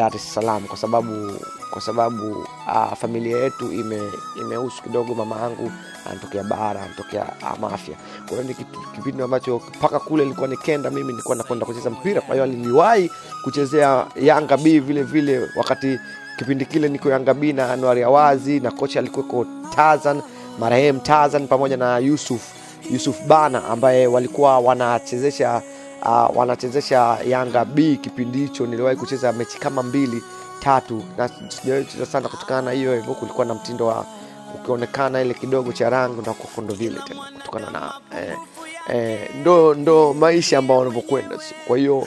Dar es Salaam kwa sababu kwa sababu uh, familia yetu ime imehusu kidogo. Mama yangu anatokea bara, anatokea Mafia. Kwa hiyo ni kipindi ambacho mpaka kule ilikuwa nikenda, mimi nilikuwa nakwenda kucheza mpira. Kwa hiyo niliwahi kuchezea Yanga B vile vile, wakati kipindi kile niko Yanga B na Anuari Awazi na kocha alikuweko Tazan, marehemu Tazan pamoja na Yusuf Yusuf Bana ambaye walikuwa wanachezesha uh, wanachezesha Yanga B kipindi hicho. Niliwahi kucheza mechi kama mbili tatu, na sijawahi kucheza sana kutokana na hiyo hivyo, kulikuwa na mtindo wa ukionekana ile kidogo cha rangu na kokondo vile tena kutokana na eh, eh, ndo, ndo maisha ambao wanavyokwenda. Kwa hiyo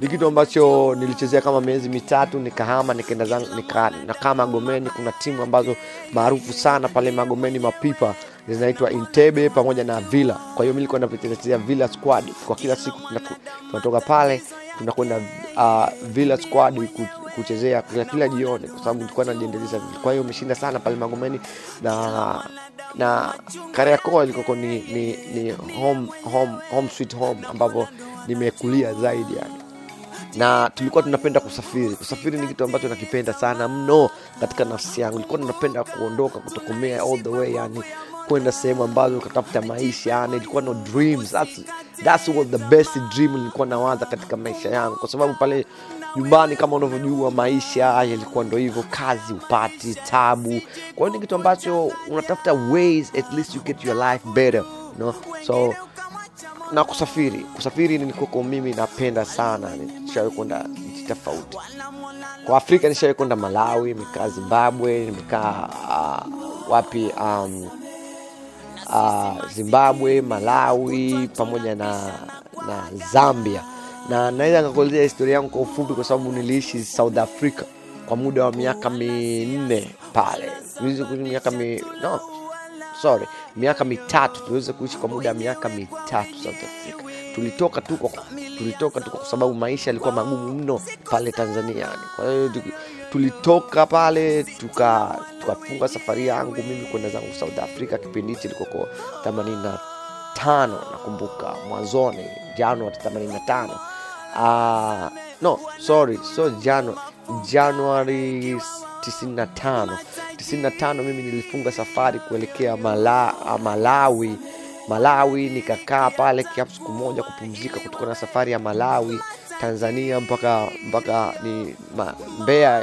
ni kitu ambacho nilichezea kama miezi mitatu, nikahama nikaenda zangu nika, nakaa Magomeni. Kuna timu ambazo maarufu sana pale Magomeni, mapipa zinaitwa Intebe pamoja na Villa. Kwa hiyo mimi nilikuwa nachezea Villa squad kwa kila siku, tunatoka pale tunakwenda uh, Villa squad kuchezea kila, kila jioni, kwa sababu nilikuwa najiendeleza. Kwa hiyo umeshinda sana pale Magomeni na na Kariakoo ilikoko ni, ni, ni home, home, home sweet home ambapo nimekulia zaidi yani na tulikuwa tunapenda kusafiri. Kusafiri ni kitu ambacho nakipenda sana mno katika nafsi yangu. Nilikuwa tunapenda kuondoka kutokomea all the way, yani kwenda sehemu ambazo ukatafuta maisha, yani ilikuwa no dreams. That's, that's what the best dream nilikuwa nawaza katika maisha yangu, kwa sababu pale nyumbani kama unavyojua maisha yalikuwa ndo hivyo, kazi upati tabu. Kwa hiyo ni kitu ambacho unatafuta ways at least you get your life better, you know? so na kusafiri. Kusafiri nilikuwa mimi napenda sana nishawahi kwenda nchi tofauti. Kwa afrika nishawahi kwenda malawi nimekaa zimbabwe nimekaa uh, wapi um, uh, zimbabwe malawi pamoja na na zambia. Na naweza nikakuelezea historia yangu kwa ufupi kwa sababu niliishi south africa kwa muda wa miaka minne pale. Miaka mi, no, sorry miaka mitatu tuliweza kuishi kwa muda wa miaka mitatu south africa. Tulitoka tu kwa, tulitoka tu kwa sababu maisha yalikuwa magumu mno pale tanzania. Kwa hiyo tulitoka pale tuka tukafunga safari yangu mimi kwenda zangu south africa kipindi hichi ilikoko themanini na tano nakumbuka mwanzoni januari themanini na tano. Uh, no sorry so jano januari 95 95 mimi nilifunga safari kuelekea Mala, ah, malawi. Malawi nikakaa pale kiapu siku moja kupumzika kutokana na safari ya malawi tanzania mpaka mpaka ni ma, mbea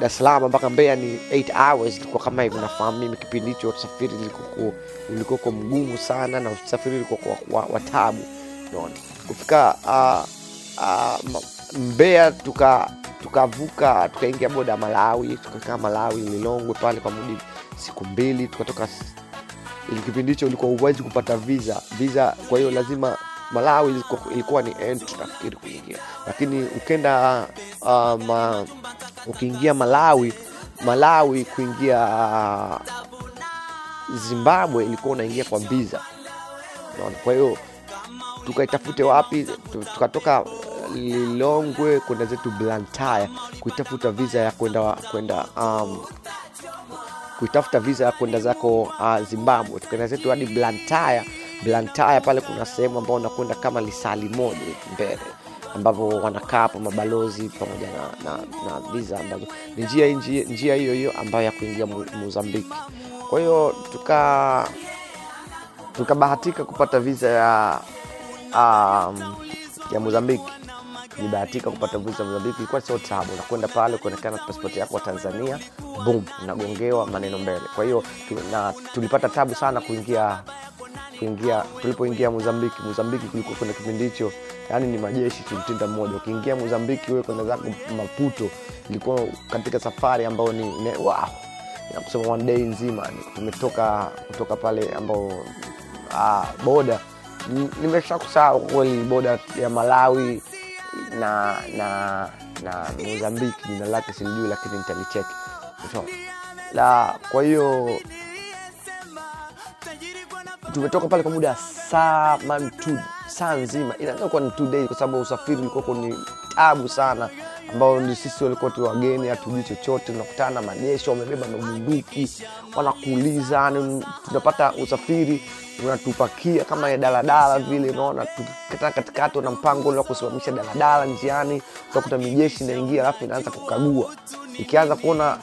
dar es salaam mpaka mbeya ni 8 hours. Ilikuwa kama hivyo nafahamu mimi kipindi hicho usafiri ulikoko mgumu sana na usafiri ulikuwa wa, wa tabu unaona? Kufika uh, uh, mbeya tuka tukavuka tukaingia boda malawi tukakaa malawi lilongwe pale kwa muda siku mbili tukatoka kipindi hicho ulikuwa uwezi kupata visa visa kwa hiyo lazima malawi ilikuwa, ni entry nafikiri kuingia. Lakini ukenda uh, ma, ukiingia malawi malawi kuingia uh, zimbabwe ilikuwa unaingia kwa visa. Kwa hiyo tukaitafute wapi tukatoka lilongwe kwenda zetu blantaya kuitafuta visa ya kwenda kwenda um, kuitafuta visa ya kwenda zako uh, zimbabwe. Tukaenda zetu hadi blantaya blantaya pale kuna sehemu ambao unakwenda kama lisali moja mbele ambapo wanakaa hapo mabalozi pamoja na, na, na visa ambazo ni njia njia hiyo hiyo ambayo ya kuingia mozambiki kwa hiyo tuka tukabahatika kupata visa ya um, ya mozambiki nilibahatika kupata visa mozambiki ilikuwa sio tabu. Nakwenda pale kuonekana pasipoti yako wa tanzania boom unagongewa maneno mbele. Kwa hiyo na tulipata tabu sana kuingia kuingia tulipoingia mozambiki mozambiki kulikuwa kuna kipindi hicho yani ni majeshi tumtinda mmoja. Ukiingia mozambiki wewe kwenda zako maputo ilikuwa katika safari ambayo ni, ne, wow. Inakusema one day nzima tumetoka kutoka pale ambao ah, boda nimesha kusahau kweli boda ya malawi na na na mozambiki jina lake silijui lakini nitalicheki. So, la kwa hiyo tumetoka pale kwa muda saa saa nzima. Inaweza kuwa ni two days kwa sababu usafiri ulikuwa ni tabu sana ambao ni sisi walikuwa tu wageni hatujui chochote tunakutana na majeshi wamebeba mabunduki wanakuuliza yani tunapata usafiri unatupakia kama ya daladala vile unaona tukikata katikati wana mpango ule wa kusimamisha daladala njiani utakuta mijeshi inaingia alafu inaanza kukagua. Ikianza kuona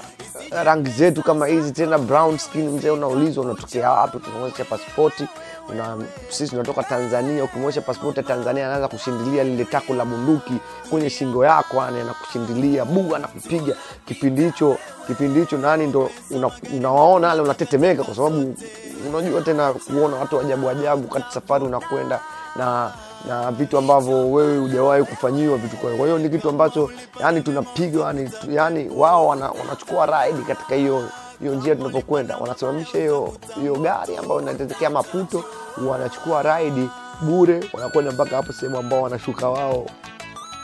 rangi zetu kama hizi tena brown skin mzee unaulizwa unatokea wapi tunaonyesha pasipoti una, sisi tunatoka tanzania ukimwonyesha pasipoti ya tanzania anaanza kushindilia lile tako la bunduki kwenye shingo yako yani anakushindilia bu anakupiga. Kipindi hicho kipindi hicho nani ndo una- unawaona ale unatetemeka kwa sababu unajua tena kuona watu ajabu ajabu kati safari unakwenda na na vitu ambavyo wewe hujawahi kufanyiwa vitu kwa hiyo. Ni kitu ambacho yani tunapigwa yani, yani wao wana, wanachukua ride katika hiyo hiyo njia tunavyokwenda, wanasimamisha hiyo hiyo gari ambayo inatetekea maputo wanachukua raidi bure wanakwenda mpaka hapo sehemu ambao wanashuka wao.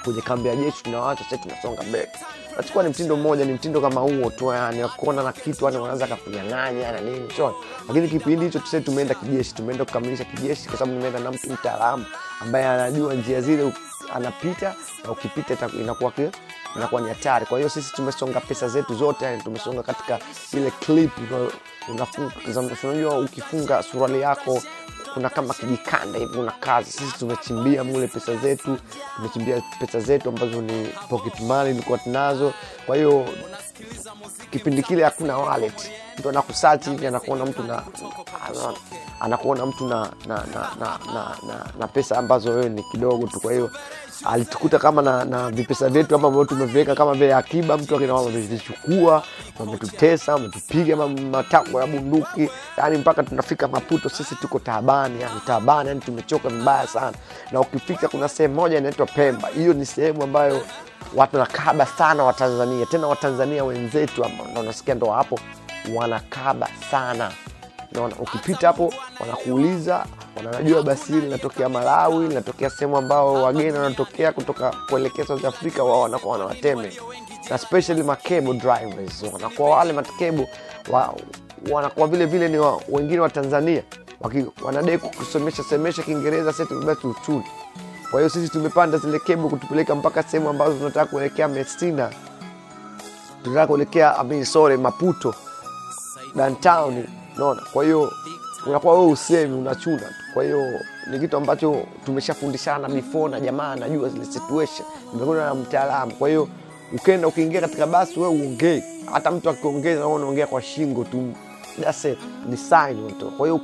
Kwenye kambi ya jeshi tunawacha sasa tunasonga mbele. Nachukua ni mtindo mmoja ni mtindo kama huo tu yani kuona na kitu yani wanaanza kakunyang'anya na nini so lakini kipindi hicho tuse tumeenda kijeshi tumeenda kukamilisha kijeshi kwa sababu nimeenda na mtu mtaalamu ambaye anajua njia zile anapita na ukipita inakuwa inakuwa ni hatari. Kwa hiyo sisi tumesonga pesa zetu zote yani tumesonga katika ile clip unajua ukifunga suruali yako kuna kama kijikanda hivi una kazi. Sisi tumechimbia mule pesa zetu tumechimbia pesa zetu ambazo ni pocket money ilikuwa tunazo. Kwa hiyo kipindi kile hakuna wallet. Mtu anakusearch hivi anakuona mtu na anakuona mtu na na, na, na, na, na, na pesa ambazo wewe ni kidogo tu. Kwa hiyo alitukuta kama na, na vipesa vyetu ama ambavyo tumeviweka kama vile akiba mtu akina mama amevichukua, wametutesa wametupiga matako ya bunduki. Yani mpaka tunafika maputo sisi tuko taabani yani taabani yani tumechoka vibaya sana. Na ukifika kuna sehemu moja inaitwa pemba. Hiyo ni sehemu ambayo watu wanakaba sana watanzania. Tena watanzania wenzetu ambao nasikia ndo hapo wanakaba sana. Naona ukipita hapo wanakuuliza wanajua basi hili linatokea malawi linatokea sehemu ambao wageni wanatokea kutoka kuelekea south africa wao wanakuwa wanawateme na especially makebo drivers wanakuwa wale makebo wa, wanakuwa vile vile ni wa, wengine wa tanzania. Wanadai kusomesha semesha kiingereza sisi tumebeba tuchuni kwa hiyo sisi tumepanda zile kebo kutupeleka mpaka sehemu ambazo tunataka kuelekea mesina tunataka kuelekea I mean, sorry maputo. Downtown naona kwa hiyo unakuwa wewe usemi unachuna tu. Kwa hiyo ni kitu ambacho tumeshafundishana before na jamaa anajua zile situation. Nimekuwa na mtaalamu. Kwa hiyo ukenda ukiingia katika basi wewe uongee, hata mtu akiongea na unaongea kwa shingo tu. That's it. ni sign tu. Kwa hiyo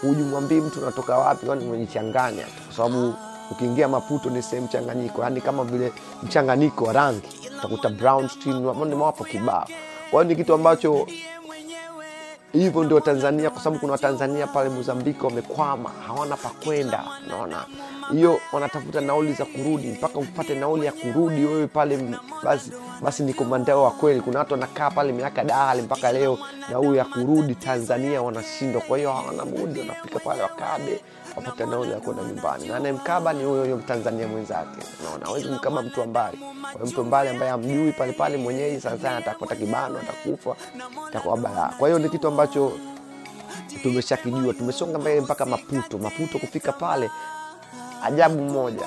hujumwambii mtu unatoka wapi kwani umejichanganya tu. Kwa sababu ukiingia maputo ni sehemu mchanganyiko yani kama vile mchanganyiko wa rangi. Utakuta brown skin ni mawapo kibao. Kwa hiyo ni kitu ambacho hivyo ndio tanzania kwa sababu kuna watanzania pale mozambiki wamekwama hawana pa kwenda naona hiyo wanatafuta nauli za kurudi mpaka upate nauli ya kurudi wewe pale basi basi ni komandao wa kweli. Kuna watu wanakaa pale miaka dahali mpaka leo na huyu ya kurudi tanzania wanashindwa. Kwa hiyo hawana budi wanafika pale wakabe wapate nauli ya kwenda nyumbani. Na anayemkaba ni huyo huyo mtanzania mwenzake. Naona hawezi kama mtu mbali kwa mtu mbali ambaye amjui pale pale mwenyeji sana sana atapata kibano atakufa itakuwa balaa kwa hiyo ni kitu ambacho tumeshakijua. Tumesonga mbele mpaka maputo. Maputo kufika pale ajabu moja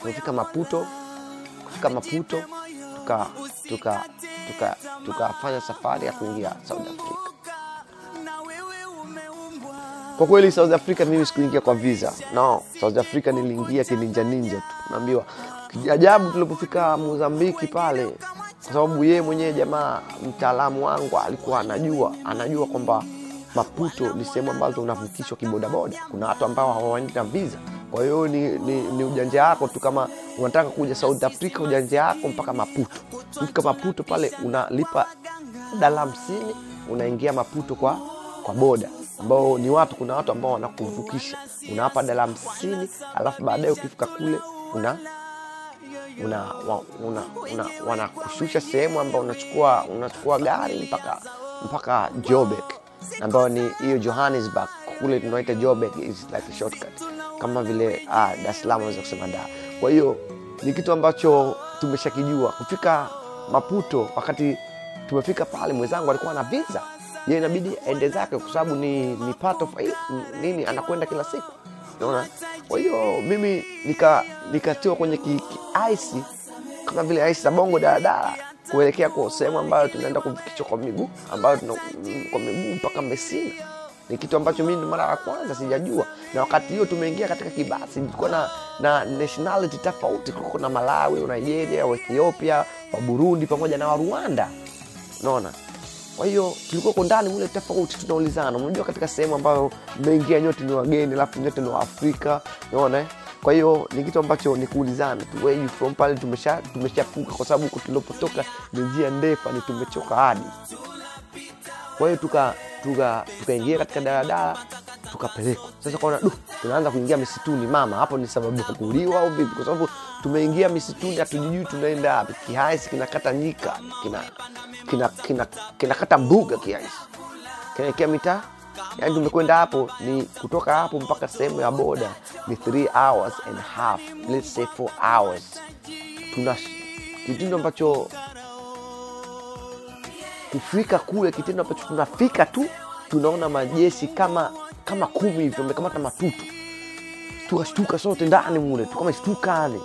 tumefika maputo kufika maputo tuka tuka tuka tukafanya safari ya kuingia south africa. Kwa kweli south africa mimi sikuingia kwa visa. No south africa niliingia kininja ninja tu. Naambiwa ajabu tulipofika mozambiki pale kwa sababu yeye mwenyewe jamaa mtaalamu wangu alikuwa anajua anajua kwamba maputo ni sehemu ambazo unavukishwa kibodaboda. Kuna watu ambao hawaendi na visa kwa hiyo ni, ni, ni ujanja wako tu kama unataka kuja south africa ujanja wako mpaka maputo. Fika maputo pale unalipa dala hamsini unaingia maputo kwa kwa boda. Ambao ni watu kuna watu ambao wanakuvukisha. Unawapa dala hamsini alafu baadaye ukifika kule una una, una, una, wanakushusha sehemu ambao unachukua unachukua gari mpaka mpaka Joburg. Ambayo ni hiyo Johannesburg. Kule tunaita Joburg is like a shortcut kama vile ah, Dar es Salaam unaweza kusema da. Kwa hiyo ni kitu ambacho tumeshakijua kufika Maputo. Wakati tumefika pale, mwenzangu alikuwa na visa, ye inabidi aende zake kwa sababu ni, ni part of nini anakwenda kila siku unaona. kwa hiyo mimi nika nikatiwa kwenye ki, ki ice kama vile ice za bongo daladala kuelekea kwa sehemu ambayo tunaenda kufikishwa kwa miguu ambayo tuna, kwa miguu mpaka Messina ni kitu ambacho mimi mara ya kwanza sijajua, na wakati hiyo tumeingia katika kibasi ilikuwa na, na nationality tofauti, kulikuwa na Malawi, Nigeria, Ethiopia, wa Burundi pamoja na wa Rwanda, unaona. Kwa hiyo tulikuwa kwa ndani mule tofauti, tunaulizana. Unajua, katika sehemu ambayo mmeingia nyote ni wageni, alafu nyote ni Waafrika, unaona. Kwa hiyo ni kitu ambacho ni kuulizana where you from pale tumesha tumeshafuka, kwa sababu huko tulipotoka ni njia ndefu, ni tumechoka hadi kwa hiyo tuka tuka tukaingia katika daladala tukapelekwa. Sasa kaona du tunaanza kuingia misituni mama hapo ni sababu ya kuliwa au vipi? Kwa sababu tumeingia misituni hatujijui tunaenda wapi. Kihaisi kinakata nyika kina kina kina kinakata mbuga kihaisi. Kinaekea mitaa yani tumekwenda hapo ni kutoka hapo mpaka sehemu ya boda ni 3 hours and half let's say 4 hours. Tuna kitindo ambacho kufika kule kitendo ambacho tunafika tu tunaona majeshi kama kama kumi hivyo wamekamata matutu. Tukashtuka sote ndani mule tukameshtuka yani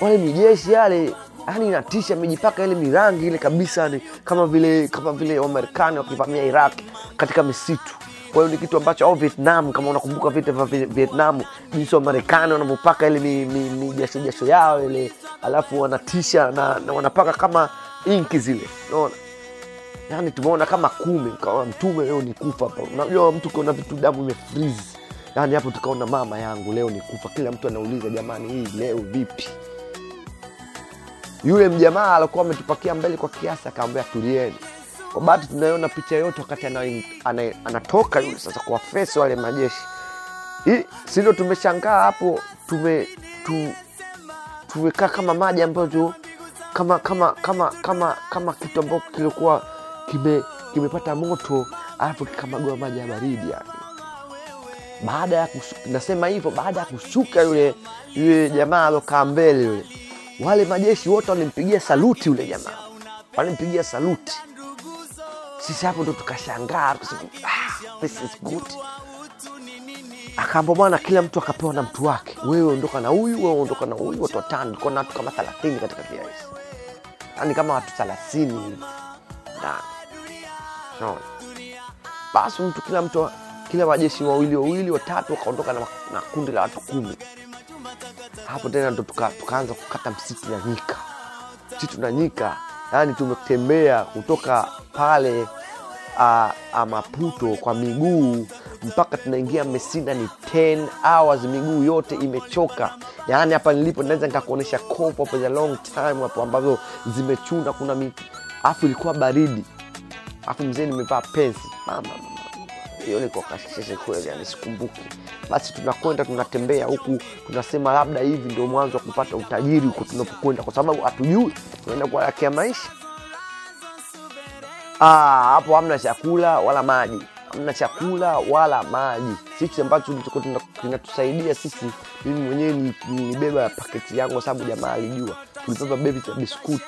wale mijeshi yale yani inatisha mijipaka ile mirangi ile kabisa ni kama vile kama vile wamarekani wakivamia iraq katika misitu. Kwa hiyo ni kitu ambacho au vietnam kama unakumbuka vita vya Vi- vietnam jinsi wamarekani wanavyopaka ile mijasho mi, mi, yao ile alafu wanatisha na, na wanapaka kama inki zile. Unaona yani tumeona kama kumi kawa mtume leo ni kufa hapa unajua mtu ukiona vitu damu imefrizi yani hapo tukaona mama yangu leo ni kufa. Kila mtu anauliza jamani hii leo vipi? Yule mjamaa alikuwa ametupakia mbele kwa kiasi akaambia tulieni. Kwa bahati tunaiona picha yote wakati ana, ana, anatoka yule sasa kwa fesi wale majeshi. Si tumeshangaa hapo? Tume tu, tumekaa kama maji ambayo kama kama kama kama kama kitu ambacho kilikuwa kime kimepata moto alafu kikamagua maji ya baridi yani. Baada ya nasema hivyo baada ya kushuka yule yule jamaa alokaa mbele yule. Wale majeshi wote walimpigia saluti yule jamaa. Walimpigia saluti. Sisi hapo ndo tukashangaa tukasema ah, this is good. Bwana kila mtu akapewa na mtu wake. Wewe ondoka na huyu wewe ondoka na huyu watu watano tulikuwa na watu kama thelathini katika kiasi. Yani kama watu thelathini hivi Unaona? basi mtu kila mtu kila majeshi wawili wawili watatu wakaondoka na, na kundi la watu kumi. Hapo tena ndo tuka, tukaanza kukata msitu na nyika. Msitu na nyika. Yaani tumetembea kutoka pale a, a maputo kwa miguu mpaka tunaingia mesina ni 10 hours miguu yote imechoka. Yaani hapa nilipo naweza nikakuonesha kopo hapo za long time hapo ambavyo zimechuna kuna miti afu ilikuwa baridi afu mzee nimevaa pensi mama kweli anisikumbuki. basi tunakwenda tunatembea huku tunasema labda hivi ndio mwanzo wa kupata utajiri huku tunapokwenda kwa sababu hatujui tunaenda kuharakea maisha. Ah, hapo hamna chakula wala maji. Hamna chakula wala maji. Sisi ambacho kinatusaidia sisi mimi mwenyewe ni- nilibeba paketi yangu kwa sababu jamaa alijua. Tulibeba bebi za biskuti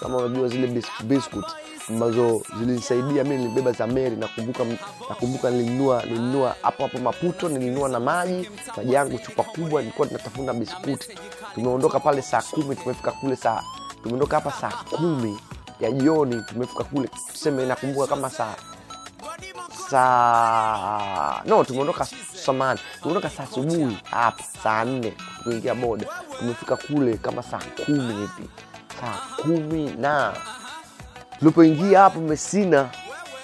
kama unajua zile bis- biscuit ambazo zilinisaidia mi nilibeba za meri nakumbuka nakumbuka nilinunua nilinunua hapo hapo maputo nilinua na maji maji yangu chupa kubwa nilikuwa tunatafuna biskuti tumeondoka pale saa kumi tumefika kule saa tumeondoka hapa saa kumi ya jioni tumefika kule tuseme nakumbuka kama saa saa no tumeondoka samani tumeondoka saa asubuhi hapa saa nne kuingia boda tumefika kule kama saa kumi hivi saa kumi na. Tulipoingia hapo mesina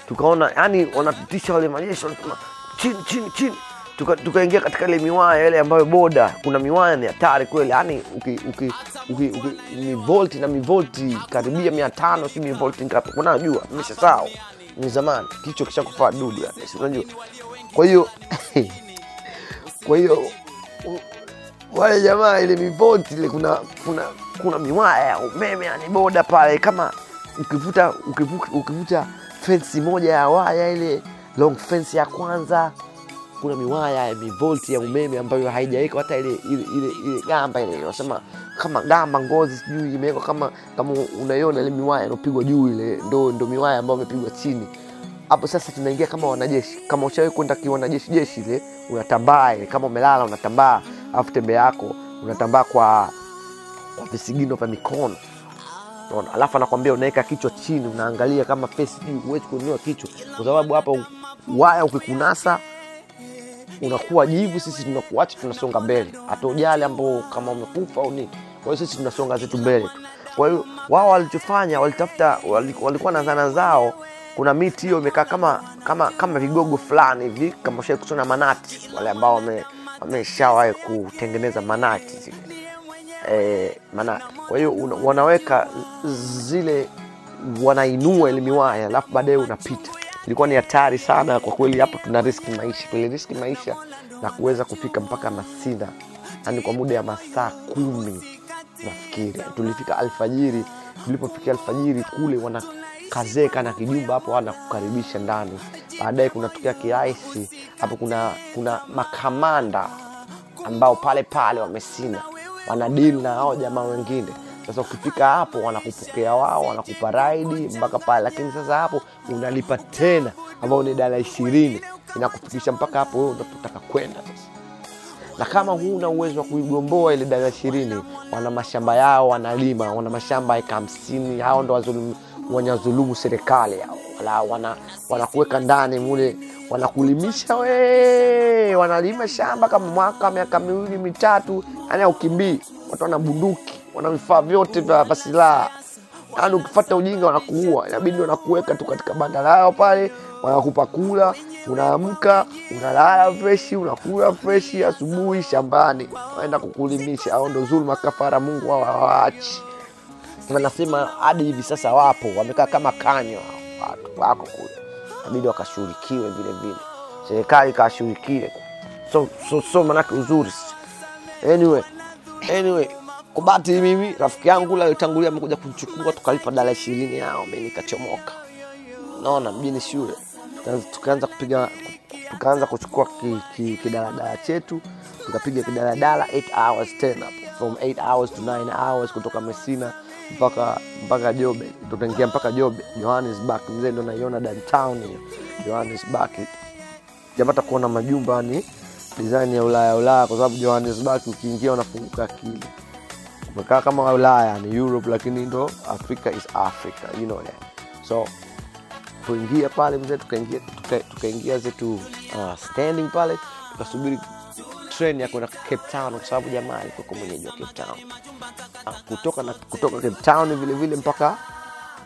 tukaona yani wanatutisha wale majeshi wanasema chini chini chini. Tukaingia tuka katika ile miwaya ile ambayo boda kuna miwaya ni hatari kweli yani uki, uki, uki, uki, ni volti na mivolti karibia mia tano si mivolti ngapi unajua sawa ni zamani kichwa kufaa dudu yani unajua. Kwa hiyo kwa hiyo wale jamaa ile mivoti ile kuna kuna kuna miwaya ya umeme yani boda pale kama ukivuta ukivuta, ukivuta fensi moja ya waya ile long fence ya kwanza kuna miwaya ya mivolti ya umeme ambayo haijawekwa hata ile ile ile, ile gamba ile unasema kama gamba ngozi sijui imewekwa kama kama unaiona ile miwaya inopigwa juu ile ndo ndo miwaya ambayo imepigwa chini. Hapo sasa tunaingia kama wanajeshi. Kama ushawahi kwenda kiwanajeshi jeshi ile unatambaa ile kama umelala unatambaa alafu tembe yako unatambaa kwa kwa visigino vya mikono. Unaona? alafu anakwambia unaweka kichwa chini unaangalia kama face juu huwezi kuinua kichwa. Kwa sababu hapa waya ukikunasa unakuwa jivu sisi tunakuacha tunasonga mbele. Hatojali ambao kama umekufa au nini. Kwa hiyo sisi tunasonga zetu mbele tu. Kwa hiyo wao walichofanya walitafuta wali- walikuwa na zana zao. Kuna miti hiyo imekaa kama kama kama vigogo fulani hivi kama ushai kusona manati wale ambao wame- wameshawahi kutengeneza manati zile. E, manati. kwa hiyo wanaweka zile wanainua elimiwaya, miwaya alafu baadaye unapita. Ilikuwa ni hatari sana kwa kweli hapo tuna riski maisha. Tuliriski maisha na kuweza kufika mpaka masina yani kwa muda ya masaa kumi nafikiri. Tulifika alfajiri Tulipofikia alfajiri kule wanakazeka na kijumba hapo wanakukaribisha ndani baadaye kunatokea kiraisi hapo kuna kuna makamanda ambao pale pale wamesina wanadili na hao jamaa wengine. Sasa ukifika hapo wanakupokea wao wanakupa raidi mpaka pale. Lakini sasa hapo unalipa tena ambao ni dala ishirini. Inakufikisha mpaka hapo wewe unapotaka kwenda sasa. Na kama huna uwezo wa kuigomboa ile dala ishirini wana mashamba yao wanalima wana mashamba eka hamsini. Hao ndo wazulumu- wanyazulumu serikali hao wala wana wanakuweka ndani mule wanakulimisha we wanalima shamba kama mwaka miaka miwili mitatu. Yani ukimbii watu wana bunduki wana vifaa vyote vya silaha. Yani ukifata ujinga wanakuua. Inabidi wanakuweka tu katika banda lao pale wanakupa kula unaamka unalala freshi unakula freshi asubuhi shambani. Waenda kukulimisha. Au ndo zuluma kafara mungu hawaachi wanasema hadi hivi sasa wapo wamekaa kama kanywa watu wako kule. Inabidi wakashughulikiwe vile vile. Serikali ikawashughulikie so, so, so manake uzuri anyway anyway kubati mimi rafiki yangu ule alitangulia amekuja kunichukua, tukalipa dala ishirini yao mi nikachomoka. Naona mjini shule. Tukaanza- kupiga tukaanza kuchukua ki- ki- chetu tukapiga kidaladala 8 hours tena from 8 hours to 9 hours kutoka mesina mpaka mpaka jobe. Tutaingia mpaka jobe. Johannesburg mzee ndo naiona downtown hiyo. Johannesburg. Japata kuona majumba ni design ya ulaya ulaya kwa sababu johannesburg ukiingia unafunguka akili. Umekaa kama ulaya ni europe lakini ndo africa is africa you know that. So tuingia pale mzee tukaingia tukaingia zetu uh, standing pale tukasubiri train ya kwenda cape town kwa sababu jamaa alikuwa mwenyeji wa cape town kutoka na kutoka cape town vile vile mpaka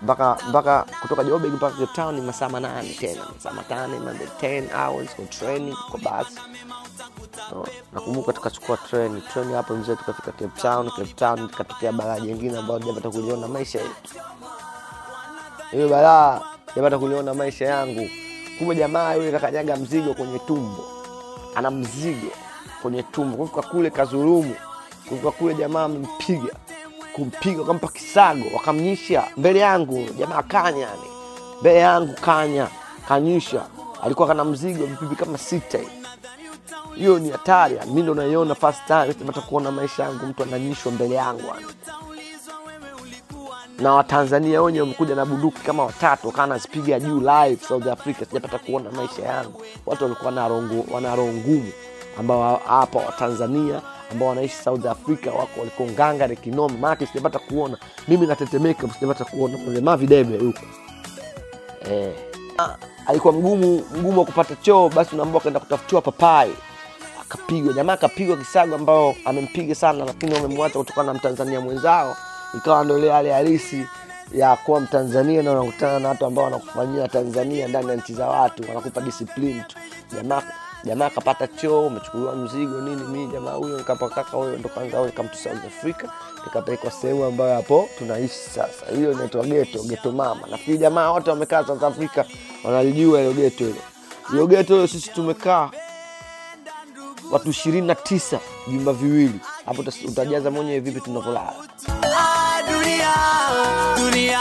mpaka mpaka kutoka Joburg mpaka Cape Town ni masaa manane tena masaa matane mande 10 hours kwa treni kwa basi no, nakumbuka tukachukua treni treni hapo mzee tukafika Cape Town Cape Town tukatokea balaa jingine ambayo japata kuliona maisha yetu. Hiyo balaa japata kuliona maisha yangu. Kumbe jamaa yule kakanyaga mzigo kwenye tumbo. Ana mzigo kwenye tumbo. Kufika kule kazurumu, kufika kule jamaa amempiga kumpiga wakampa kisago wakamnyisha mbele yangu jamaa kanya yani. Mbele yangu kanya kanyisha. Alikuwa kana mzigo vipipi kama sita hiyo ni hatari mi ndo naiona first time kuona maisha yangu mtu ananyishwa mbele yangu yani. Na watanzania wenye wamekuja na bunduki kama watatu wakawa nazipiga juu live south africa sijapata kuona maisha yangu. Watu walikuwa wana roho ngumu ambao hapa watanzania ambao wanaishi south africa wako walikuwa ngangare kinoma. Maake sijapata kuona. Mimi natetemeka sijapata kuona. Mlemavi debe huko. Eh. Alikuwa mgumu mgumu wa kupata choo basi unaambua akaenda kutafutiwa papai. Akapigwa. Jamaa akapigwa kisago ambao amempiga sana lakini wamemwacha kutokana na mtanzania mwenzao. Ikawa ndo ile hali halisi ya kuwa mtanzania na unakutana na watu ambao wanakufanyia tanzania ndani ya nchi za watu. Wanakupa discipline tu. Jamaa jamaa akapata choo umechukuliwa mzigo nini mi jamaa huyo nikapakaka huyo ndo kwanza huyo nikamtu south africa nikapelekwa sehemu ambayo hapo tunaishi sasa. Hiyo inaitwa geto geto mama. Nafikiri jamaa wote wamekaa south africa wanalijua hilo geto hilo hiyo geto hiyo sisi tumekaa watu ishirini na tisa vyumba viwili. Hapo utajaza mwenyewe vipi tunavyolala? Ah, dunia, dunia,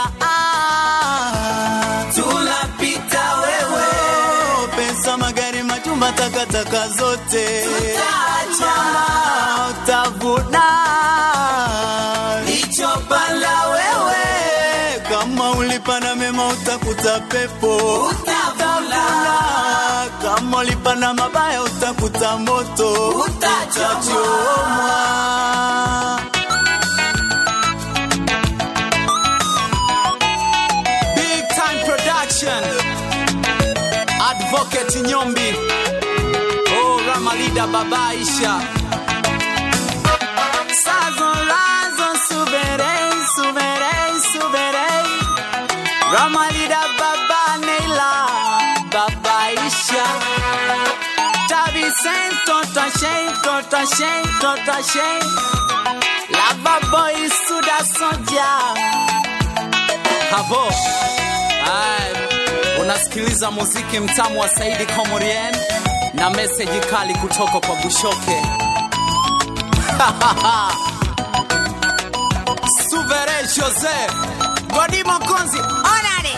takataka zote. Mama, utavuna. Wewe. Kama ulipana mema utakuta pepo. Utavuna, kama ulipanda mabaya utakuta moto. Utachomwa. Big Time Production. Advocate Nyombi ramalida baba aisha. Sazo razo suverei suverei suverei. Ramalida baba neila baba aisha. Tabisen totashen totashen lava boy suda soja. Havo Ay, unasikiliza muziki mtamu wa Saidi Komorien na meseji kali kutoka kwa Bushoke. Suvere Joseph, Godimo Konzi, Onani,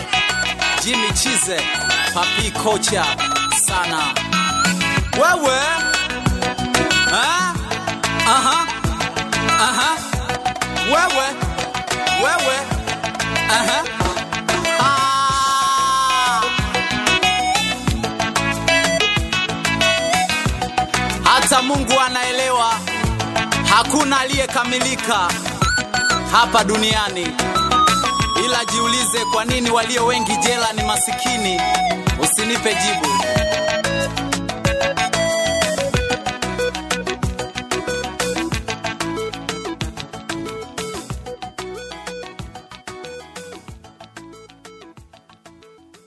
Jimmy Chize, Papi Kocha sana. Wewe hakuna aliyekamilika hapa duniani, ila jiulize, kwa nini walio wengi jela ni masikini? Usinipe jibu.